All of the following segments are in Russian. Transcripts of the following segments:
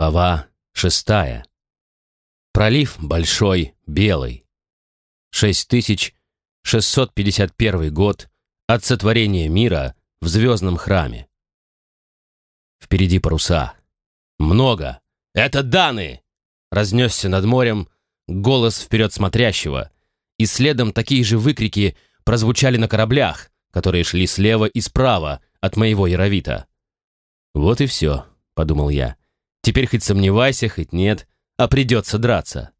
Глава шестая. Пролив большой, белый. 6651 год от сотворения мира в звездном храме. Впереди паруса. Много. Это Даны! Разнесся над морем голос вперед смотрящего, и следом такие же выкрики прозвучали на кораблях, которые шли слева и справа от моего Яровита. «Вот и все», — подумал я. Теперь хоть сомневайся, хоть нет, а придется драться.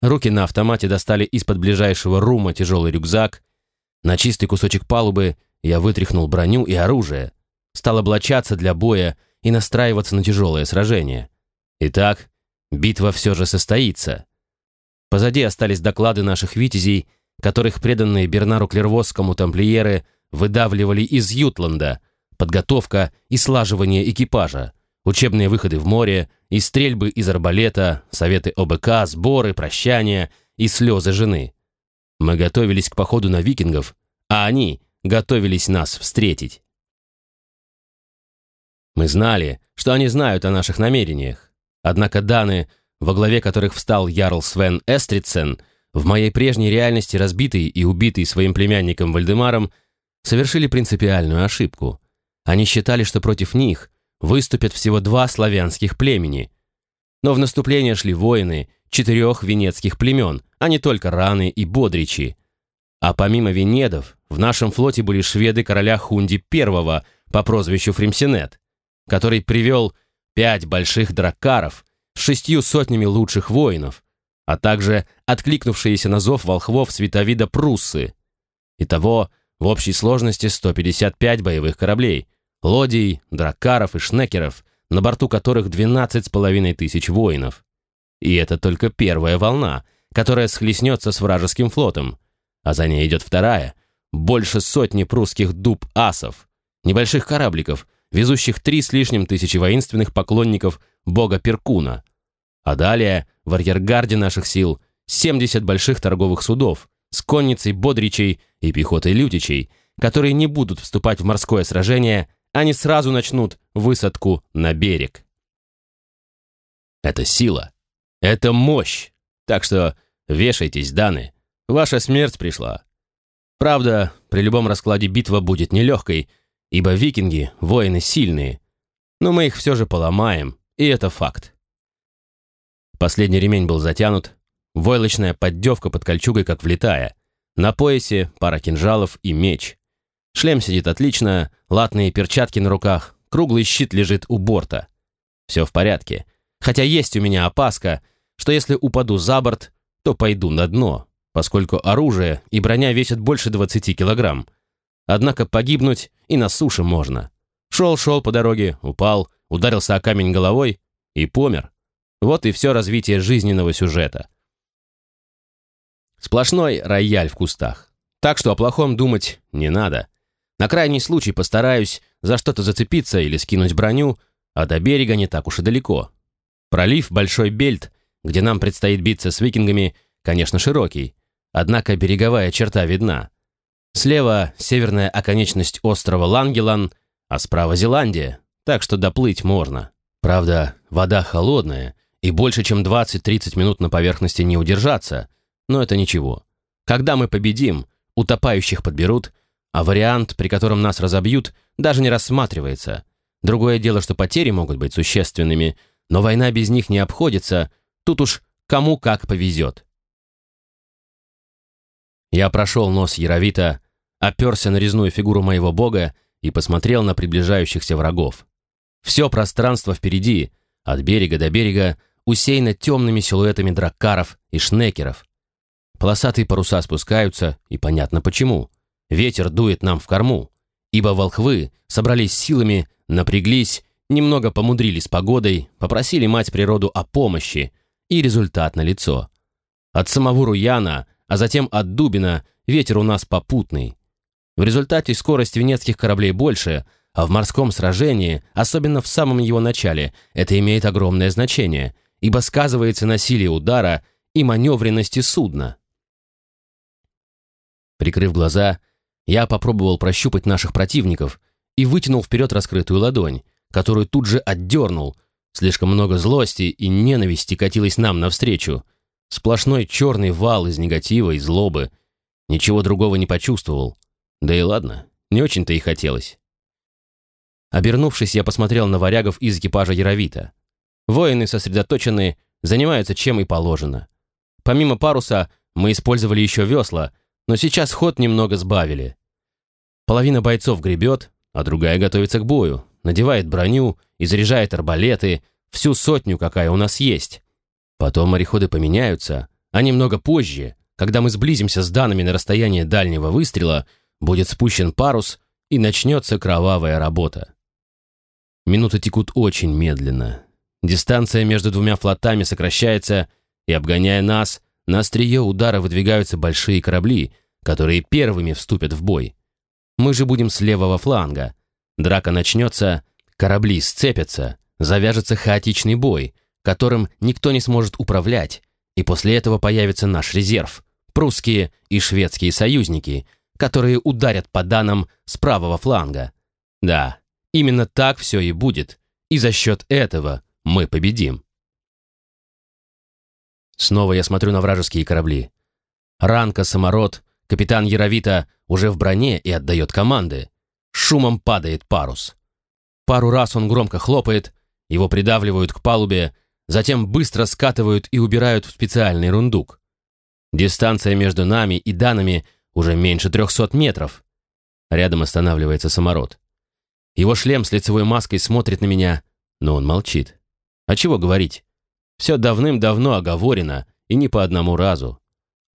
Руки на автомате достали из-под ближайшего рума тяжелый рюкзак. На чистый кусочек палубы я вытряхнул броню и оружие, стал облачаться для боя и настраиваться на тяжелое сражение. Итак, битва все же состоится. Позади остались доклады наших витязей, которых преданные Бернару Клервосскому тамплиеры выдавливали из Ютланда, подготовка и слаживание экипажа, учебные выходы в море, и стрельбы из арбалета, советы ОБК, сборы, прощания и слезы жены. Мы готовились к походу на викингов, а они готовились нас встретить. Мы знали, что они знают о наших намерениях. Однако Даны, во главе которых встал Ярл Свен Эстрицен, в моей прежней реальности разбитый и убитый своим племянником Вальдемаром, совершили принципиальную ошибку. Они считали, что против них – выступят всего два славянских племени. Но в наступление шли воины четырех венецких племен, а не только раны и бодричи. А помимо венедов, в нашем флоте были шведы короля Хунди I по прозвищу Фримсинет, который привел пять больших драккаров с шестью сотнями лучших воинов, а также откликнувшиеся на зов волхвов Световида Пруссы. Итого в общей сложности 155 боевых кораблей – лодий, дракаров и шнекеров, на борту которых 12 с половиной тысяч воинов. И это только первая волна, которая схлестнется с вражеским флотом, а за ней идет вторая, больше сотни прусских дуб-асов, небольших корабликов, везущих три с лишним тысячи воинственных поклонников бога Перкуна. А далее в арьергарде наших сил 70 больших торговых судов с конницей бодричей и пехотой лютичей, которые не будут вступать в морское сражение они сразу начнут высадку на берег. Это сила. Это мощь. Так что вешайтесь, Даны. Ваша смерть пришла. Правда, при любом раскладе битва будет нелегкой, ибо викинги — воины сильные. Но мы их все же поломаем, и это факт. Последний ремень был затянут, войлочная поддевка под кольчугой как влетая, на поясе пара кинжалов и меч. Шлем сидит отлично, латные перчатки на руках, круглый щит лежит у борта. Все в порядке. Хотя есть у меня опаска, что если упаду за борт, то пойду на дно, поскольку оружие и броня весят больше 20 килограмм. Однако погибнуть и на суше можно. Шел-шел по дороге, упал, ударился о камень головой и помер. Вот и все развитие жизненного сюжета. Сплошной рояль в кустах. Так что о плохом думать не надо. На крайний случай постараюсь за что-то зацепиться или скинуть броню, а до берега не так уж и далеко. Пролив Большой Бельт, где нам предстоит биться с викингами, конечно, широкий, однако береговая черта видна. Слева северная оконечность острова Лангелан, а справа Зеландия, так что доплыть можно. Правда, вода холодная, и больше чем 20-30 минут на поверхности не удержаться, но это ничего. Когда мы победим, утопающих подберут, а вариант, при котором нас разобьют, даже не рассматривается. Другое дело, что потери могут быть существенными, но война без них не обходится, тут уж кому как повезет. Я прошел нос Яровита, оперся на резную фигуру моего бога и посмотрел на приближающихся врагов. Все пространство впереди, от берега до берега, усеяно темными силуэтами драккаров и шнекеров. Полосатые паруса спускаются, и понятно почему. Ветер дует нам в корму, ибо волхвы собрались силами, напряглись, немного помудрили с погодой, попросили мать природу о помощи, и результат налицо. От самого Руяна, а затем от Дубина ветер у нас попутный. В результате скорость венецких кораблей больше, а в морском сражении, особенно в самом его начале, это имеет огромное значение, ибо сказывается на силе удара и маневренности судна. Прикрыв глаза, я попробовал прощупать наших противников и вытянул вперед раскрытую ладонь, которую тут же отдернул, Слишком много злости и ненависти катилось нам навстречу. Сплошной черный вал из негатива и злобы. Ничего другого не почувствовал. Да и ладно, не очень-то и хотелось. Обернувшись, я посмотрел на варягов из экипажа Яровита. Воины сосредоточены, занимаются чем и положено. Помимо паруса, мы использовали еще весла, но сейчас ход немного сбавили. Половина бойцов гребет, а другая готовится к бою, надевает броню и заряжает арбалеты, всю сотню, какая у нас есть. Потом мореходы поменяются, а немного позже, когда мы сблизимся с данными на расстояние дальнего выстрела, будет спущен парус и начнется кровавая работа. Минуты текут очень медленно. Дистанция между двумя флотами сокращается, и, обгоняя нас, на острие удара выдвигаются большие корабли, которые первыми вступят в бой. Мы же будем с левого фланга. Драка начнется, корабли сцепятся, завяжется хаотичный бой, которым никто не сможет управлять, и после этого появится наш резерв, прусские и шведские союзники, которые ударят по данным с правого фланга. Да, Именно так все и будет, и за счет этого мы победим. Снова я смотрю на вражеские корабли. Ранка, самород, капитан Яровита уже в броне и отдает команды. Шумом падает парус. Пару раз он громко хлопает, его придавливают к палубе, затем быстро скатывают и убирают в специальный рундук. Дистанция между нами и данными уже меньше трехсот метров. Рядом останавливается самород. Его шлем с лицевой маской смотрит на меня, но он молчит. А чего говорить? Все давным-давно оговорено, и не по одному разу.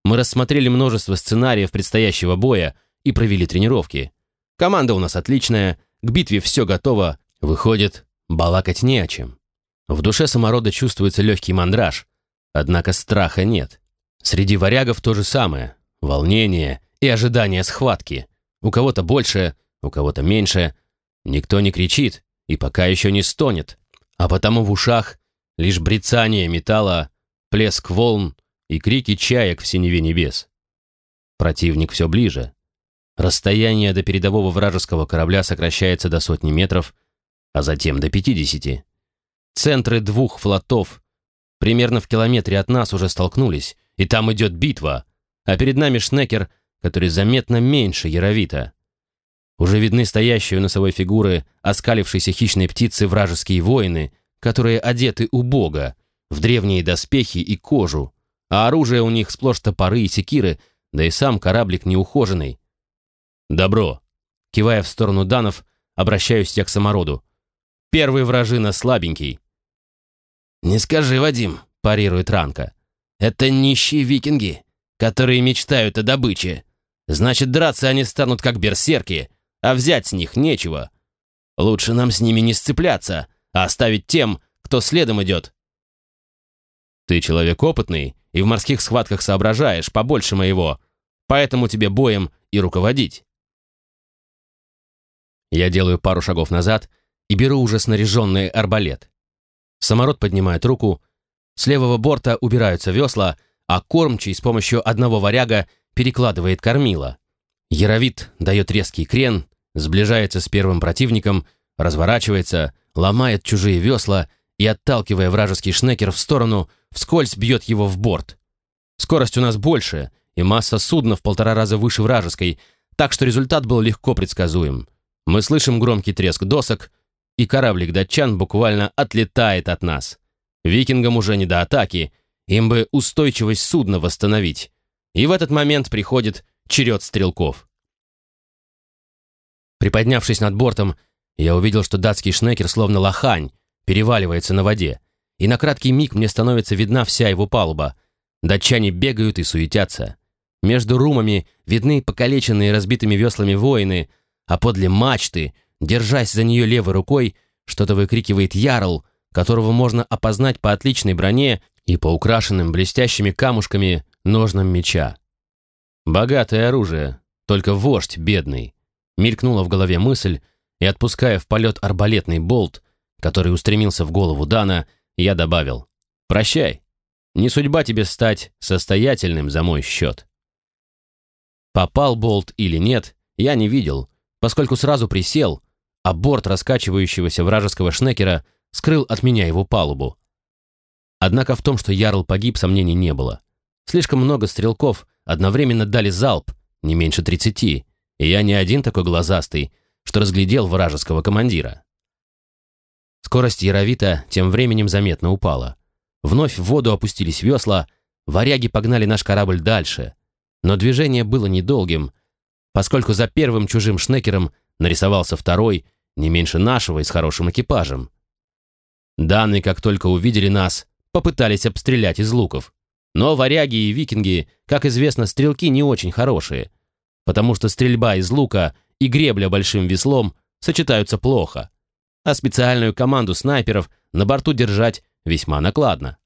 Мы рассмотрели множество сценариев предстоящего боя и провели тренировки. Команда у нас отличная, к битве все готово, выходит, балакать не о чем. В душе саморода чувствуется легкий мандраж, однако страха нет. Среди варягов то же самое, волнение и ожидание схватки. У кого-то больше, у кого-то меньше, Никто не кричит и пока еще не стонет, а потому в ушах лишь брецание металла, плеск волн и крики чаек в синеве небес. Противник все ближе. Расстояние до передового вражеского корабля сокращается до сотни метров, а затем до пятидесяти. Центры двух флотов примерно в километре от нас уже столкнулись, и там идет битва, а перед нами Шнекер, который заметно меньше Яровита. Уже видны стоящие у носовой фигуры оскалившиеся хищной птицы вражеские воины, которые одеты убого, в древние доспехи и кожу, а оружие у них сплошь топоры и секиры, да и сам кораблик неухоженный. «Добро!» Кивая в сторону данов, обращаюсь я к самороду. «Первый вражина слабенький». «Не скажи, Вадим», — парирует Ранка. «Это нищие викинги, которые мечтают о добыче. Значит, драться они станут как берсерки, а взять с них нечего. Лучше нам с ними не сцепляться, а оставить тем, кто следом идет. Ты человек опытный и в морских схватках соображаешь побольше моего, поэтому тебе боем и руководить. Я делаю пару шагов назад и беру уже снаряженный арбалет. Самород поднимает руку, с левого борта убираются весла, а кормчий с помощью одного варяга перекладывает кормила. Яровит дает резкий крен, сближается с первым противником, разворачивается, ломает чужие весла и, отталкивая вражеский шнекер в сторону, вскользь бьет его в борт. Скорость у нас больше, и масса судна в полтора раза выше вражеской, так что результат был легко предсказуем. Мы слышим громкий треск досок, и кораблик датчан буквально отлетает от нас. Викингам уже не до атаки, им бы устойчивость судна восстановить. И в этот момент приходит черед стрелков. Приподнявшись над бортом, я увидел, что датский шнекер словно лохань переваливается на воде, и на краткий миг мне становится видна вся его палуба. Датчане бегают и суетятся. Между румами видны покалеченные разбитыми веслами воины, а подле мачты, держась за нее левой рукой, что-то выкрикивает ярл, которого можно опознать по отличной броне и по украшенным блестящими камушками ножнам меча. Богатое оружие, только вождь бедный. Мелькнула в голове мысль, и, отпуская в полет арбалетный болт, который устремился в голову Дана, я добавил «Прощай, не судьба тебе стать состоятельным за мой счет». Попал болт или нет, я не видел, поскольку сразу присел, а борт раскачивающегося вражеского шнекера скрыл от меня его палубу. Однако в том, что Ярл погиб, сомнений не было. Слишком много стрелков одновременно дали залп, не меньше тридцати, и я не один такой глазастый, что разглядел вражеского командира. Скорость Яровита тем временем заметно упала. Вновь в воду опустились весла, варяги погнали наш корабль дальше. Но движение было недолгим, поскольку за первым чужим шнекером нарисовался второй, не меньше нашего и с хорошим экипажем. Данные, как только увидели нас, попытались обстрелять из луков. Но варяги и викинги, как известно, стрелки не очень хорошие, потому что стрельба из лука и гребля большим веслом сочетаются плохо, а специальную команду снайперов на борту держать весьма накладно.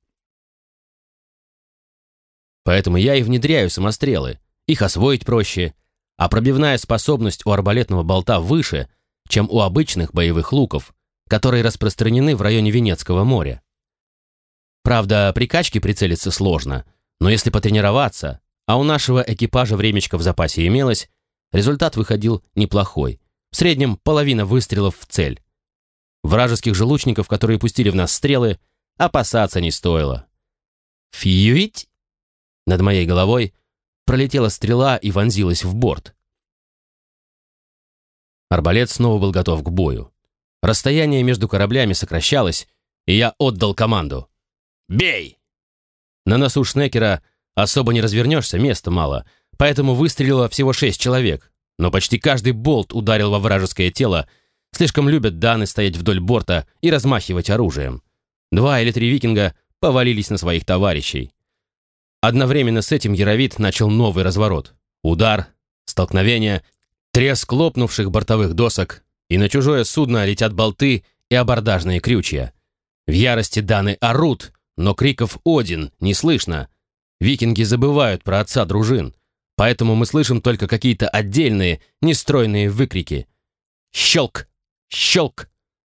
Поэтому я и внедряю самострелы, их освоить проще, а пробивная способность у арбалетного болта выше, чем у обычных боевых луков, которые распространены в районе Венецкого моря. Правда, при качке прицелиться сложно, но если потренироваться, а у нашего экипажа времечко в запасе имелось, результат выходил неплохой. В среднем половина выстрелов в цель. Вражеских же лучников, которые пустили в нас стрелы, опасаться не стоило. Фьюить! Над моей головой пролетела стрела и вонзилась в борт. Арбалет снова был готов к бою. Расстояние между кораблями сокращалось, и я отдал команду. Бей!» На носу Шнекера особо не развернешься, места мало, поэтому выстрелило всего шесть человек, но почти каждый болт ударил во вражеское тело, слишком любят Даны стоять вдоль борта и размахивать оружием. Два или три викинга повалились на своих товарищей. Одновременно с этим Яровит начал новый разворот. Удар, столкновение, треск лопнувших бортовых досок, и на чужое судно летят болты и абордажные крючья. В ярости Даны орут, но криков «Один» не слышно. Викинги забывают про отца дружин, поэтому мы слышим только какие-то отдельные, нестройные выкрики. Щелк! Щелк!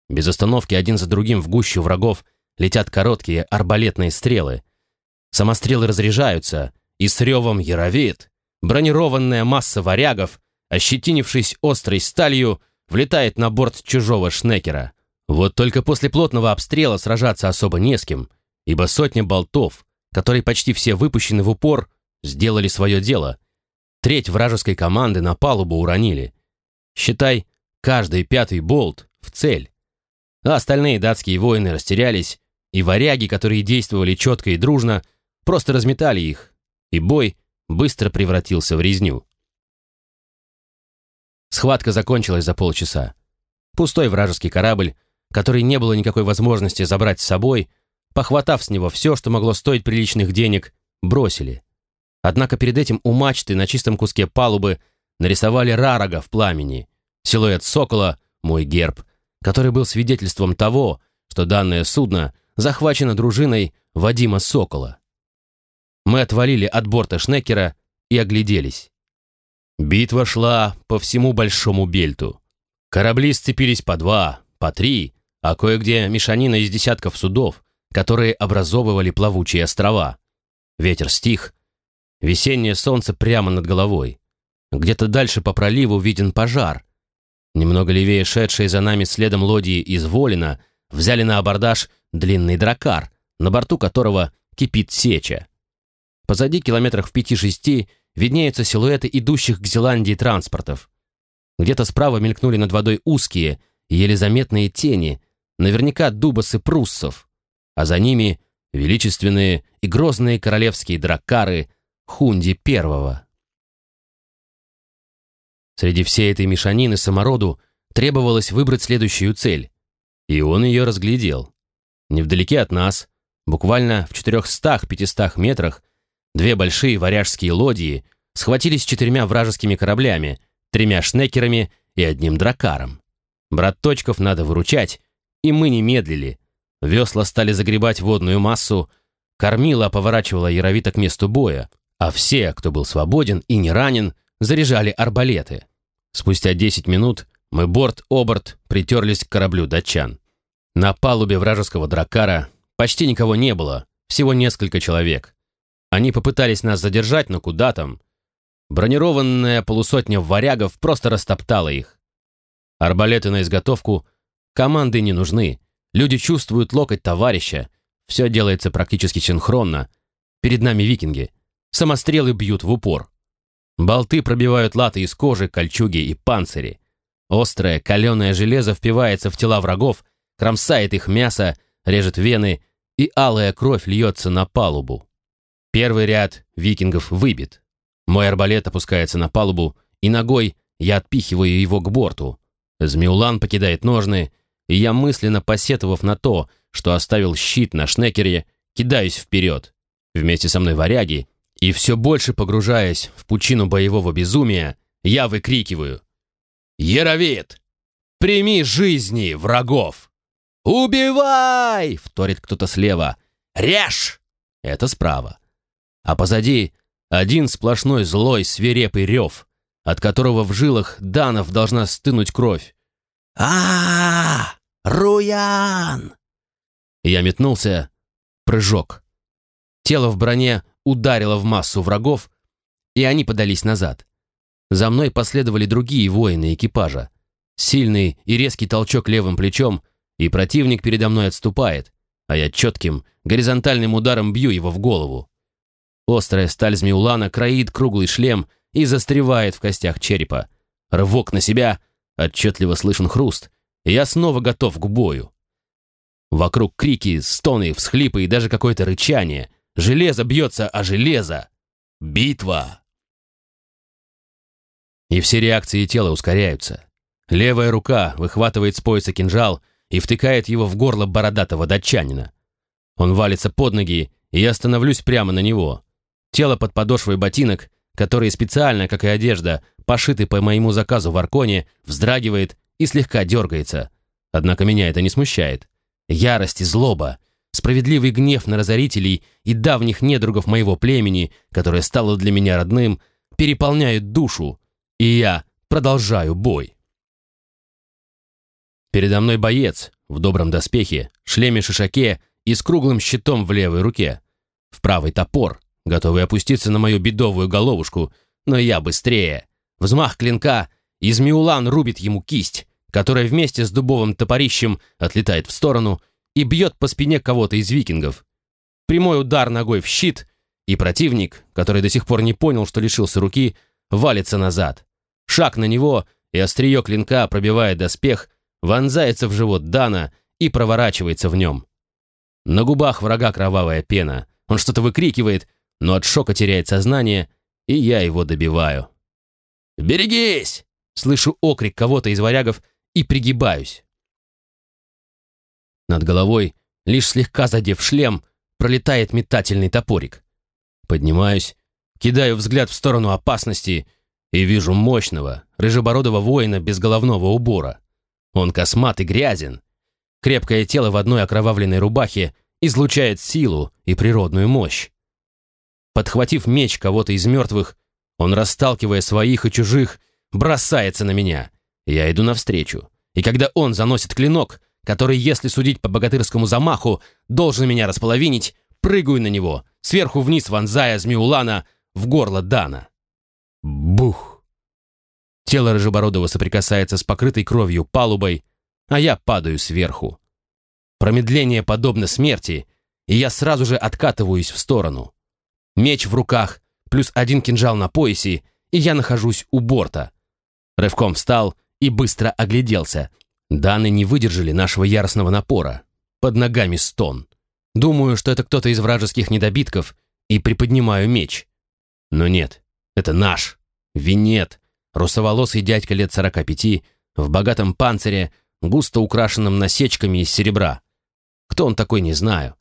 Без остановки один за другим в гущу врагов летят короткие арбалетные стрелы. Самострелы разряжаются, и с ревом яровит. Бронированная масса варягов, ощетинившись острой сталью, влетает на борт чужого шнекера. Вот только после плотного обстрела сражаться особо не с кем, ибо сотня болтов, которые почти все выпущены в упор, сделали свое дело. Треть вражеской команды на палубу уронили. Считай, каждый пятый болт в цель. А остальные датские воины растерялись, и варяги, которые действовали четко и дружно, просто разметали их, и бой быстро превратился в резню. Схватка закончилась за полчаса. Пустой вражеский корабль, который не было никакой возможности забрать с собой, похватав с него все, что могло стоить приличных денег, бросили. Однако перед этим у мачты на чистом куске палубы нарисовали рарога в пламени, силуэт сокола, мой герб, который был свидетельством того, что данное судно захвачено дружиной Вадима Сокола. Мы отвалили от борта Шнекера и огляделись. Битва шла по всему Большому Бельту. Корабли сцепились по два, по три, а кое-где мешанина из десятков судов, которые образовывали плавучие острова. Ветер стих. Весеннее солнце прямо над головой. Где-то дальше по проливу виден пожар. Немного левее шедшие за нами следом лодии из Волина взяли на абордаж длинный дракар, на борту которого кипит сеча. Позади километрах в пяти-шести виднеются силуэты идущих к Зеландии транспортов. Где-то справа мелькнули над водой узкие, еле заметные тени, наверняка дубасы пруссов а за ними величественные и грозные королевские драккары Хунди Первого. Среди всей этой мешанины самороду требовалось выбрать следующую цель, и он ее разглядел. Невдалеке от нас, буквально в 400-500 метрах, две большие варяжские лодии схватились четырьмя вражескими кораблями, тремя шнекерами и одним дракаром. Брат Точков надо выручать, и мы не медлили, Весла стали загребать водную массу, кормила поворачивала Яровита к месту боя, а все, кто был свободен и не ранен, заряжали арбалеты. Спустя 10 минут мы борт-оборт притерлись к кораблю датчан. На палубе вражеского дракара почти никого не было, всего несколько человек. Они попытались нас задержать, но куда там? Бронированная полусотня варягов просто растоптала их. Арбалеты на изготовку команды не нужны, Люди чувствуют локоть товарища. Все делается практически синхронно. Перед нами викинги. Самострелы бьют в упор. Болты пробивают латы из кожи, кольчуги и панцири. Острое, каленое железо впивается в тела врагов, кромсает их мясо, режет вены, и алая кровь льется на палубу. Первый ряд викингов выбит. Мой арбалет опускается на палубу, и ногой я отпихиваю его к борту. Змеулан покидает ножны, и я, мысленно посетовав на то, что оставил щит на шнекере, кидаюсь вперед. Вместе со мной варяги, и все больше погружаясь в пучину боевого безумия, я выкрикиваю «Яровит! Прими жизни врагов!» «Убивай!» — вторит кто-то слева. «Режь!» — это справа. А позади один сплошной злой свирепый рев, от которого в жилах данов должна стынуть кровь. а, -а, -а Руян!» Я метнулся. Прыжок. Тело в броне ударило в массу врагов, и они подались назад. За мной последовали другие воины экипажа. Сильный и резкий толчок левым плечом, и противник передо мной отступает, а я четким, горизонтальным ударом бью его в голову. Острая сталь Змеулана кроит круглый шлем и застревает в костях черепа. Рывок на себя, отчетливо слышен хруст, и я снова готов к бою. Вокруг крики, стоны, всхлипы и даже какое-то рычание. Железо бьется о железо. Битва! И все реакции тела ускоряются. Левая рука выхватывает с пояса кинжал и втыкает его в горло бородатого датчанина. Он валится под ноги, и я становлюсь прямо на него. Тело под подошвой ботинок, которые специально, как и одежда, пошиты по моему заказу в Арконе, вздрагивает и слегка дергается. Однако меня это не смущает. Ярость и злоба, справедливый гнев на разорителей и давних недругов моего племени, которое стало для меня родным, переполняют душу, и я продолжаю бой. Передо мной боец в добром доспехе, шлеме-шишаке и с круглым щитом в левой руке. В правый топор, готовый опуститься на мою бедовую головушку, но я быстрее. Взмах клинка, и Змеулан рубит ему кисть, которая вместе с дубовым топорищем отлетает в сторону и бьет по спине кого-то из викингов. Прямой удар ногой в щит, и противник, который до сих пор не понял, что лишился руки, валится назад. Шаг на него, и острие клинка, пробивая доспех, вонзается в живот Дана и проворачивается в нем. На губах врага кровавая пена. Он что-то выкрикивает, но от шока теряет сознание, и я его добиваю. «Берегись!» Слышу окрик кого-то из варягов и пригибаюсь. Над головой, лишь слегка задев шлем, пролетает метательный топорик. Поднимаюсь, кидаю взгляд в сторону опасности и вижу мощного, рыжебородого воина без головного убора. Он космат и грязен. Крепкое тело в одной окровавленной рубахе излучает силу и природную мощь. Подхватив меч кого-то из мертвых, он, расталкивая своих и чужих, бросается на меня. Я иду навстречу. И когда он заносит клинок, который, если судить по богатырскому замаху, должен меня располовинить, прыгаю на него, сверху вниз вонзая Змеулана в горло Дана. Бух! Тело Рыжебородова соприкасается с покрытой кровью палубой, а я падаю сверху. Промедление подобно смерти, и я сразу же откатываюсь в сторону. Меч в руках, плюс один кинжал на поясе, и я нахожусь у борта. Рывком встал и быстро огляделся. Даны не выдержали нашего яростного напора. Под ногами стон. Думаю, что это кто-то из вражеских недобитков, и приподнимаю меч. Но нет, это наш. Винет, русоволосый дядька лет сорока пяти, в богатом панцире, густо украшенном насечками из серебра. Кто он такой, не знаю.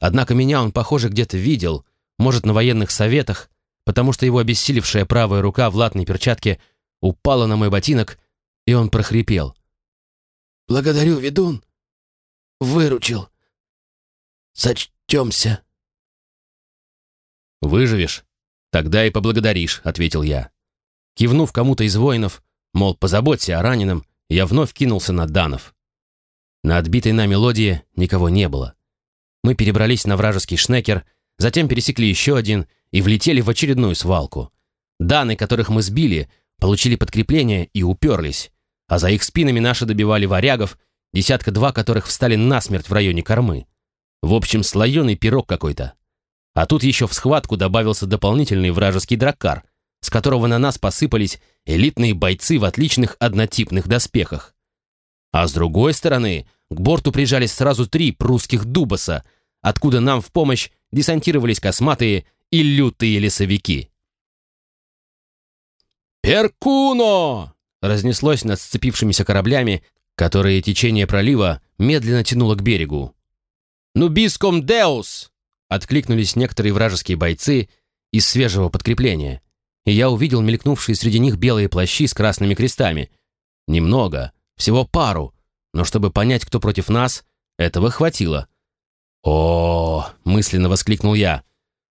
Однако меня он, похоже, где-то видел, может, на военных советах, потому что его обессилевшая правая рука в латной перчатке упала на мой ботинок, и он прохрипел. «Благодарю, ведун. Выручил. Сочтемся». «Выживешь? Тогда и поблагодаришь», — ответил я. Кивнув кому-то из воинов, мол, позаботься о раненом, я вновь кинулся на Данов. На отбитой нами лодье никого не было. Мы перебрались на вражеский шнекер, затем пересекли еще один и влетели в очередную свалку. Даны, которых мы сбили, получили подкрепление и уперлись, а за их спинами наши добивали варягов, десятка-два которых встали насмерть в районе кормы. В общем, слоеный пирог какой-то. А тут еще в схватку добавился дополнительный вражеский драккар, с которого на нас посыпались элитные бойцы в отличных однотипных доспехах. А с другой стороны, к борту прижались сразу три прусских дубаса, откуда нам в помощь десантировались косматые и лютые лесовики. «Перкуно!» Разнеслось над сцепившимися кораблями, которые течение пролива медленно тянуло к берегу. «Нубиском деус!» откликнулись некоторые вражеские бойцы из свежего подкрепления, и я увидел мелькнувшие среди них белые плащи с красными крестами. Немного, всего пару, но чтобы понять, кто против нас, этого хватило. «О!» — мысленно воскликнул я.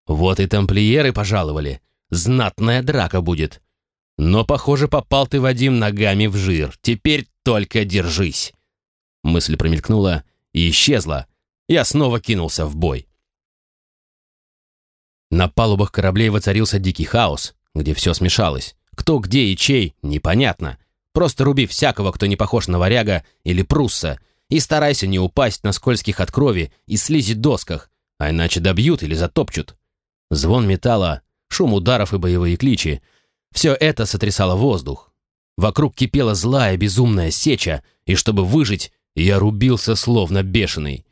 «Вот и тамплиеры пожаловали. Знатная драка будет. Но, похоже, попал ты, Вадим, ногами в жир. Теперь только держись!» Мысль промелькнула и исчезла. Я снова кинулся в бой. На палубах кораблей воцарился дикий хаос, где все смешалось. Кто, где и чей, непонятно. Просто руби всякого, кто не похож на варяга или прусса, и старайся не упасть на скользких от крови и слизи досках, а иначе добьют или затопчут. Звон металла, шум ударов и боевые кличи — все это сотрясало воздух. Вокруг кипела злая безумная сеча, и чтобы выжить, я рубился словно бешеный.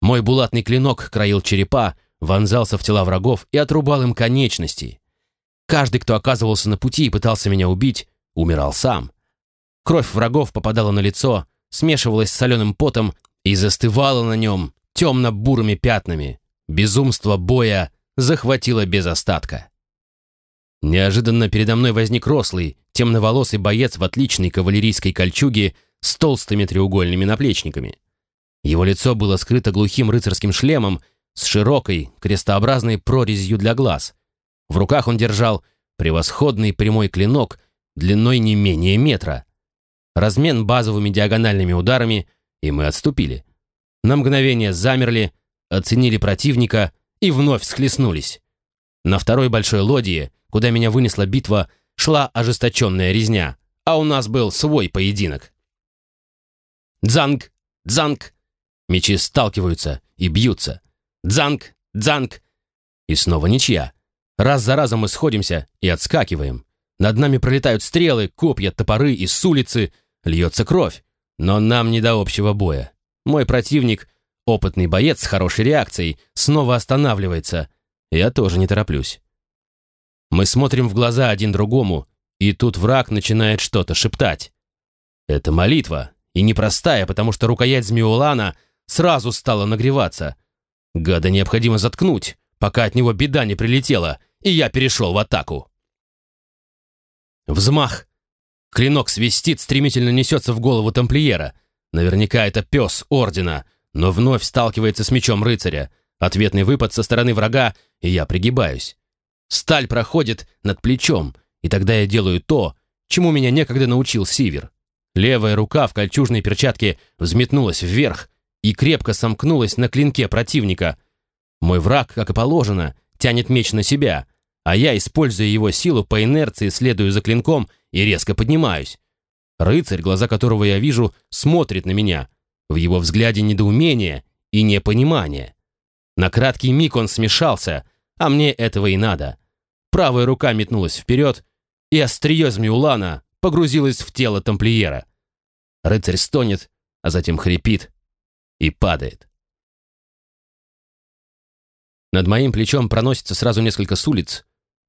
Мой булатный клинок краил черепа, вонзался в тела врагов и отрубал им конечности. Каждый, кто оказывался на пути и пытался меня убить, умирал сам. Кровь врагов попадала на лицо, смешивалась с соленым потом и застывала на нем темно-бурыми пятнами. Безумство боя захватило без остатка. Неожиданно передо мной возник рослый, темноволосый боец в отличной кавалерийской кольчуге с толстыми треугольными наплечниками. Его лицо было скрыто глухим рыцарским шлемом, с широкой, крестообразной прорезью для глаз. В руках он держал превосходный прямой клинок длиной не менее метра. Размен базовыми диагональными ударами, и мы отступили. На мгновение замерли, оценили противника и вновь схлестнулись. На второй большой лодье, куда меня вынесла битва, шла ожесточенная резня, а у нас был свой поединок. Дзанг! Дзанг! Мечи сталкиваются и бьются. Дзанг! Дзанг! И снова ничья. Раз за разом мы сходимся и отскакиваем. Над нами пролетают стрелы, копья, топоры и с улицы льется кровь. Но нам не до общего боя. Мой противник, опытный боец с хорошей реакцией, снова останавливается. Я тоже не тороплюсь. Мы смотрим в глаза один другому, и тут враг начинает что-то шептать. Это молитва, и непростая, потому что рукоять Змеулана сразу стала нагреваться — Гада необходимо заткнуть, пока от него беда не прилетела, и я перешел в атаку. Взмах. Клинок свистит, стремительно несется в голову тамплиера. Наверняка это пес Ордена, но вновь сталкивается с мечом рыцаря. Ответный выпад со стороны врага, и я пригибаюсь. Сталь проходит над плечом, и тогда я делаю то, чему меня некогда научил Сивер. Левая рука в кольчужной перчатке взметнулась вверх, и крепко сомкнулась на клинке противника. Мой враг, как и положено, тянет меч на себя, а я, используя его силу, по инерции следую за клинком и резко поднимаюсь. Рыцарь, глаза которого я вижу, смотрит на меня. В его взгляде недоумение и непонимание. На краткий миг он смешался, а мне этого и надо. Правая рука метнулась вперед, и острие Змеулана погрузилось в тело тамплиера. Рыцарь стонет, а затем хрипит и падает. Над моим плечом проносится сразу несколько с улиц,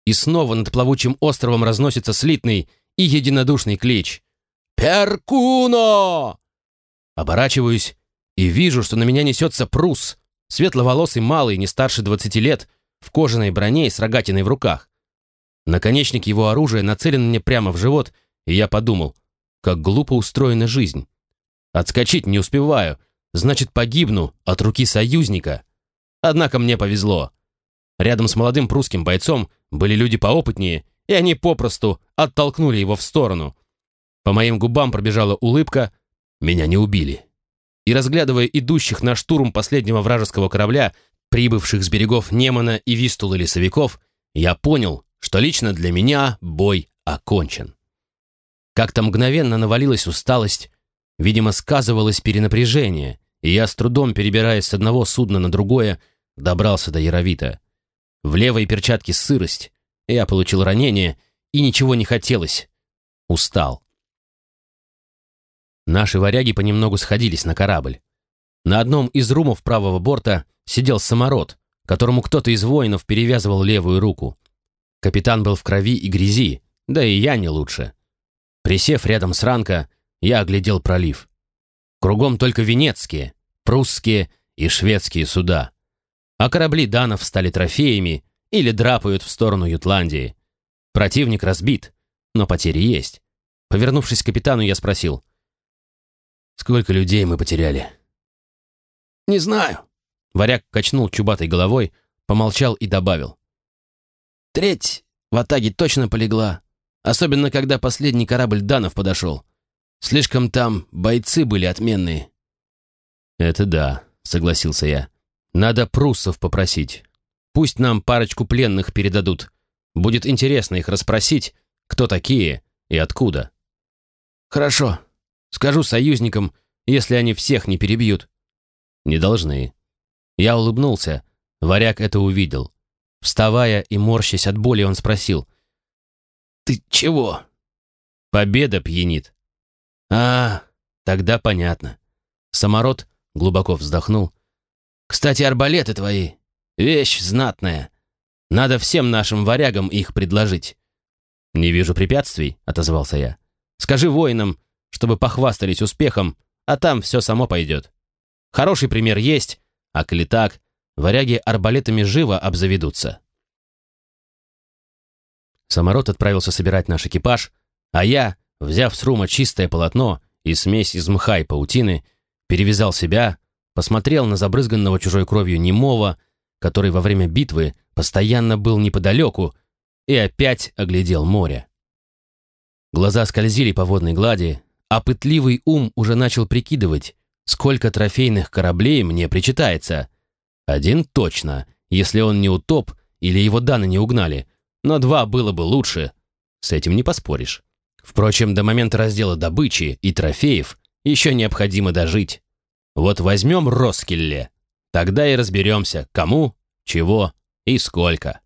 и снова над плавучим островом разносится слитный и единодушный клич. «Перкуно!» Оборачиваюсь и вижу, что на меня несется прус, светловолосый малый, не старше двадцати лет, в кожаной броне и с рогатиной в руках. Наконечник его оружия нацелен мне прямо в живот, и я подумал, как глупо устроена жизнь. Отскочить не успеваю — значит погибну от руки союзника. Однако мне повезло. Рядом с молодым прусским бойцом были люди поопытнее, и они попросту оттолкнули его в сторону. По моим губам пробежала улыбка, меня не убили. И разглядывая идущих на штурм последнего вражеского корабля, прибывших с берегов Немана и Вистулы лесовиков, я понял, что лично для меня бой окончен. Как-то мгновенно навалилась усталость, Видимо, сказывалось перенапряжение, и я с трудом, перебираясь с одного судна на другое, добрался до Яровита. В левой перчатке сырость, я получил ранение, и ничего не хотелось. Устал. Наши варяги понемногу сходились на корабль. На одном из румов правого борта сидел самород, которому кто-то из воинов перевязывал левую руку. Капитан был в крови и грязи, да и я не лучше. Присев рядом с Ранко, я оглядел пролив. Кругом только венецкие, прусские и шведские суда. А корабли данов стали трофеями или драпают в сторону Ютландии. Противник разбит, но потери есть. Повернувшись к капитану, я спросил. «Сколько людей мы потеряли?» «Не знаю». Варяг качнул чубатой головой, помолчал и добавил. «Треть в атаге точно полегла, особенно когда последний корабль Данов подошел. Слишком там бойцы были отменные». «Это да», — согласился я. «Надо пруссов попросить. Пусть нам парочку пленных передадут. Будет интересно их расспросить, кто такие и откуда». «Хорошо. Скажу союзникам, если они всех не перебьют». «Не должны». Я улыбнулся. Варяг это увидел. Вставая и морщась от боли, он спросил. «Ты чего?» «Победа пьянит». «А, тогда понятно». Самород глубоко вздохнул. «Кстати, арбалеты твои. Вещь знатная. Надо всем нашим варягам их предложить». «Не вижу препятствий», — отозвался я. «Скажи воинам, чтобы похвастались успехом, а там все само пойдет. Хороший пример есть, а коли так, варяги арбалетами живо обзаведутся». Самород отправился собирать наш экипаж, а я, взяв с рума чистое полотно и смесь из мха и паутины, перевязал себя, посмотрел на забрызганного чужой кровью немого, который во время битвы постоянно был неподалеку, и опять оглядел море. Глаза скользили по водной глади, а пытливый ум уже начал прикидывать, сколько трофейных кораблей мне причитается. Один точно, если он не утоп или его даны не угнали, но два было бы лучше. С этим не поспоришь. Впрочем, до момента раздела добычи и трофеев еще необходимо дожить. Вот возьмем Роскелле, тогда и разберемся, кому, чего и сколько.